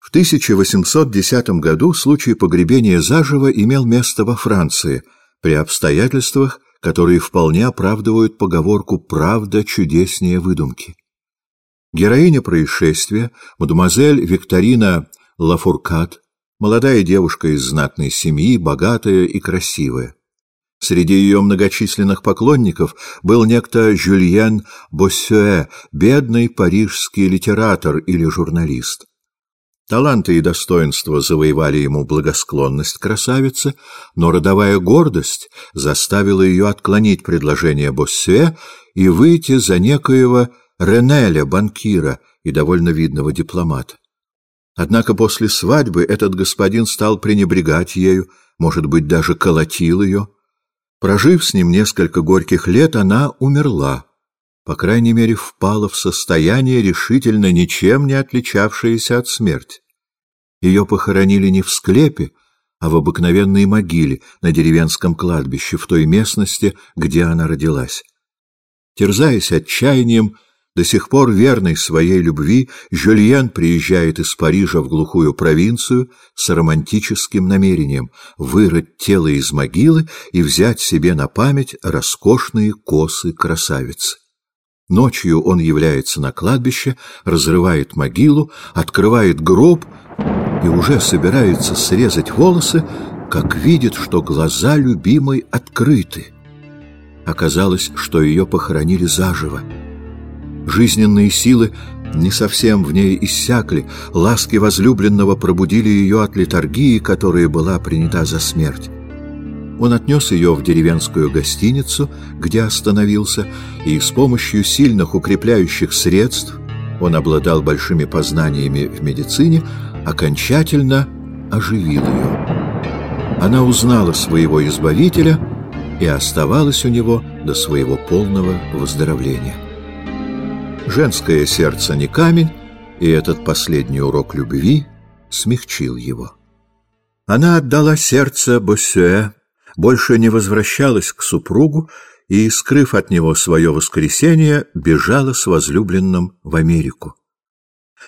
В 1810 году случай погребения заживо имел место во Франции при обстоятельствах, которые вполне оправдывают поговорку «правда чудеснее выдумки». Героиня происшествия, мадемуазель Викторина Лафуркат, молодая девушка из знатной семьи, богатая и красивая. Среди ее многочисленных поклонников был некто Жюльен Боссюэ, бедный парижский литератор или журналист. Таланты и достоинства завоевали ему благосклонность красавицы, но родовая гордость заставила ее отклонить предложение Боссюэ и выйти за некоего Ренеля, банкира и довольно видного дипломата. Однако после свадьбы этот господин стал пренебрегать ею, может быть, даже колотил ее. Прожив с ним несколько горьких лет, она умерла по крайней мере, впала в состояние, решительно ничем не отличавшееся от смерти. Ее похоронили не в склепе, а в обыкновенной могиле на деревенском кладбище, в той местности, где она родилась. Терзаясь отчаянием, до сих пор верный своей любви, Жюльен приезжает из Парижа в глухую провинцию с романтическим намерением вырыть тело из могилы и взять себе на память роскошные косы красавицы. Ночью он является на кладбище, разрывает могилу, открывает гроб и уже собирается срезать волосы, как видит, что глаза любимой открыты. Оказалось, что ее похоронили заживо. Жизненные силы не совсем в ней иссякли, ласки возлюбленного пробудили ее от литургии, которая была принята за смерть. Он отнес ее в деревенскую гостиницу, где остановился, и с помощью сильных укрепляющих средств, он обладал большими познаниями в медицине, окончательно оживил ее. Она узнала своего избавителя и оставалась у него до своего полного выздоровления. Женское сердце не камень, и этот последний урок любви смягчил его. Она отдала сердце Боссюэ, больше не возвращалась к супругу и, скрыв от него свое воскресенье, бежала с возлюбленным в Америку.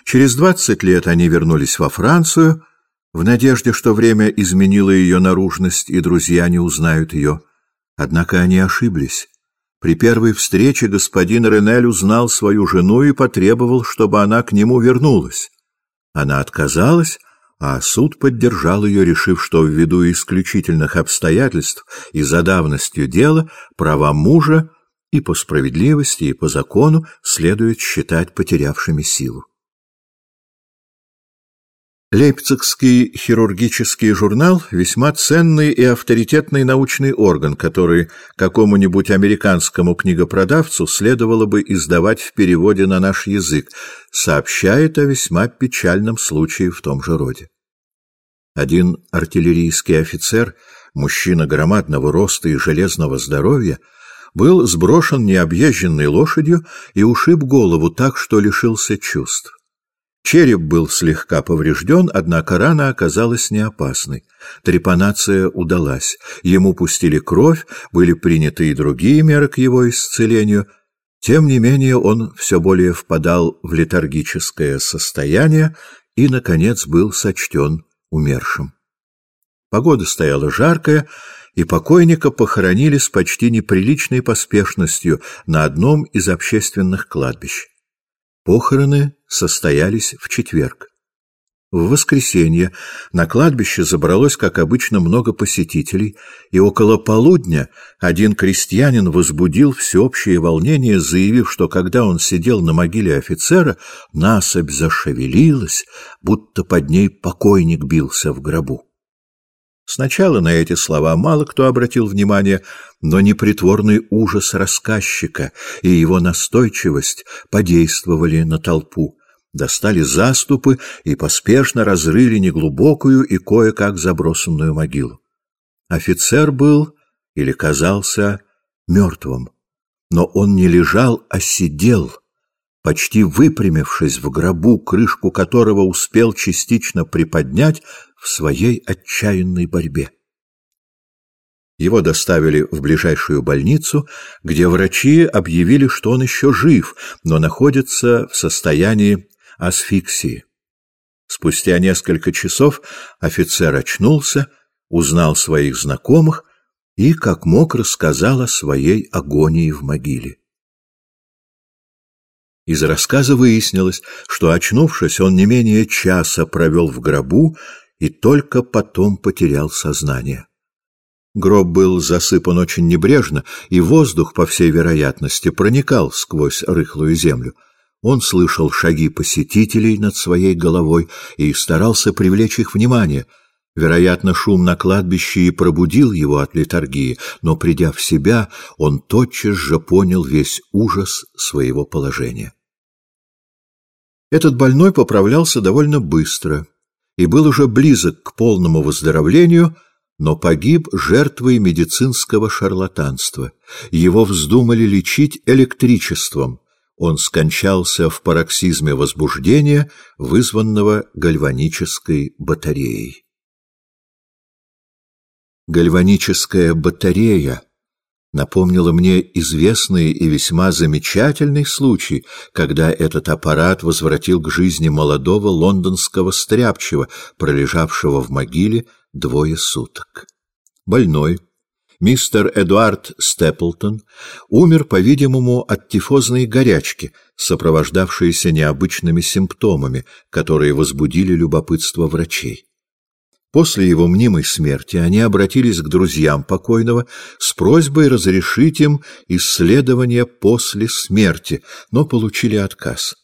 Через двадцать лет они вернулись во Францию, в надежде, что время изменило ее наружность, и друзья не узнают ее. Однако они ошиблись. При первой встрече господин Ренель узнал свою жену и потребовал, чтобы она к нему вернулась. Она отказалась, а суд поддержал ее, решив, что ввиду исключительных обстоятельств и за давностью дела права мужа и по справедливости, и по закону следует считать потерявшими силу. Лейпцигский хирургический журнал – весьма ценный и авторитетный научный орган, который какому-нибудь американскому книгопродавцу следовало бы издавать в переводе на наш язык, сообщает о весьма печальном случае в том же роде. Один артиллерийский офицер, мужчина громадного роста и железного здоровья, был сброшен необъезженной лошадью и ушиб голову так, что лишился чувств. Череп был слегка поврежден, однако рана оказалась не опасной. Трепанация удалась. Ему пустили кровь, были приняты и другие меры к его исцелению. Тем не менее он все более впадал в летаргическое состояние и, наконец, был сочтен умершим. Погода стояла жаркая, и покойника похоронили с почти неприличной поспешностью на одном из общественных кладбищ. Похороны состоялись в четверг. В воскресенье на кладбище забралось, как обычно, много посетителей, и около полудня один крестьянин возбудил всеобщее волнение, заявив, что когда он сидел на могиле офицера, насыпь зашевелилась, будто под ней покойник бился в гробу. Сначала на эти слова мало кто обратил внимание, но непритворный ужас рассказчика и его настойчивость подействовали на толпу. Достали заступы и поспешно разрыли неглубокую и кое-как забросанную могилу. Офицер был или казался мертвым, но он не лежал, а сидел, почти выпрямившись в гробу, крышку которого успел частично приподнять в своей отчаянной борьбе. Его доставили в ближайшую больницу, где врачи объявили, что он еще жив, но находится в состоянии асфиксии. Спустя несколько часов офицер очнулся, узнал своих знакомых и, как мог, рассказал о своей агонии в могиле. Из рассказа выяснилось, что, очнувшись, он не менее часа провел в гробу и только потом потерял сознание. Гроб был засыпан очень небрежно, и воздух, по всей вероятности, проникал сквозь рыхлую землю. Он слышал шаги посетителей над своей головой и старался привлечь их внимание. Вероятно, шум на кладбище и пробудил его от литургии, но, придя в себя, он тотчас же понял весь ужас своего положения. Этот больной поправлялся довольно быстро и был уже близок к полному выздоровлению – но погиб жертвой медицинского шарлатанства. Его вздумали лечить электричеством. Он скончался в пароксизме возбуждения, вызванного гальванической батареей. Гальваническая батарея напомнила мне известный и весьма замечательный случай, когда этот аппарат возвратил к жизни молодого лондонского стряпчего, пролежавшего в могиле двое суток. Больной, мистер Эдуард Степлтон, умер, по-видимому, от тифозной горячки, сопровождавшейся необычными симптомами, которые возбудили любопытство врачей. После его мнимой смерти они обратились к друзьям покойного с просьбой разрешить им исследование после смерти, но получили отказ.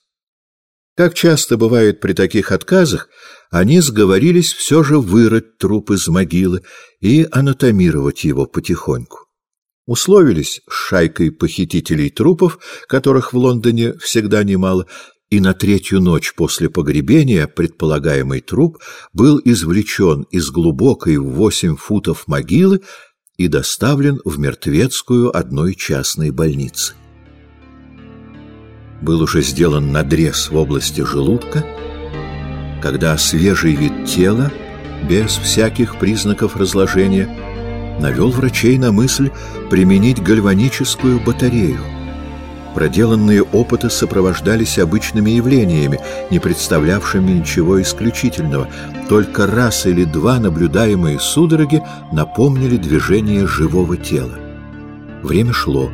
Как часто бывает при таких отказах, они сговорились все же вырыть труп из могилы и анатомировать его потихоньку. Условились с шайкой похитителей трупов, которых в Лондоне всегда немало, и на третью ночь после погребения предполагаемый труп был извлечен из глубокой в восемь футов могилы и доставлен в мертвецкую одной частной больницы был уже сделан надрез в области желудка, когда свежий вид тела, без всяких признаков разложения, навел врачей на мысль применить гальваническую батарею. Проделанные опыты сопровождались обычными явлениями, не представлявшими ничего исключительного. Только раз или два наблюдаемые судороги напомнили движение живого тела. Время шло,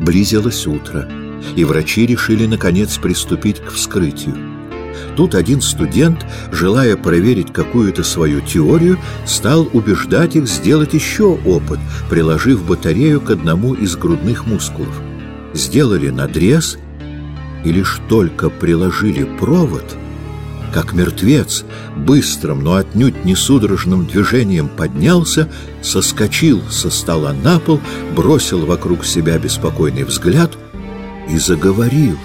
близилось утро и врачи решили, наконец, приступить к вскрытию. Тут один студент, желая проверить какую-то свою теорию, стал убеждать их сделать еще опыт, приложив батарею к одному из грудных мускулов. Сделали надрез, и лишь только приложили провод, как мертвец, быстрым, но отнюдь не судорожным движением поднялся, соскочил со стола на пол, бросил вокруг себя беспокойный взгляд — и заговорил.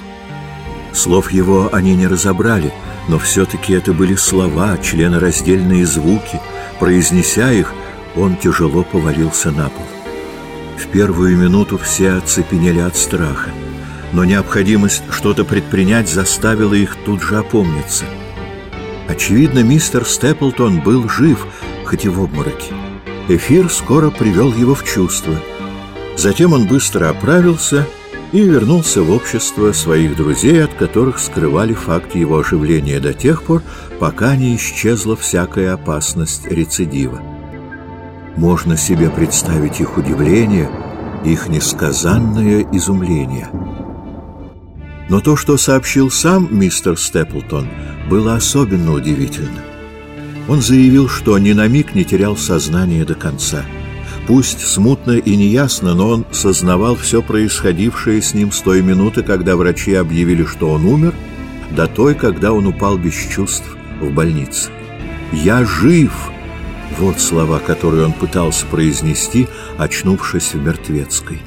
Слов его они не разобрали, но все-таки это были слова, членораздельные звуки. Произнеся их, он тяжело повалился на пол. В первую минуту все оцепенели от страха, но необходимость что-то предпринять заставила их тут же опомниться. Очевидно, мистер Степлтон был жив, хоть и в обмороке. Эфир скоро привел его в чувство. Затем он быстро оправился и вернулся в общество своих друзей, от которых скрывали факт его оживления до тех пор, пока не исчезла всякая опасность рецидива. Можно себе представить их удивление, их несказанное изумление. Но то, что сообщил сам мистер Степлтон, было особенно удивительно. Он заявил, что ни на миг не терял сознание до конца – Пусть смутно и неясно, но он сознавал все происходившее с ним с той минуты, когда врачи объявили, что он умер, до той, когда он упал без чувств в больнице. «Я жив!» Вот слова, которые он пытался произнести, очнувшись в мертвецкой.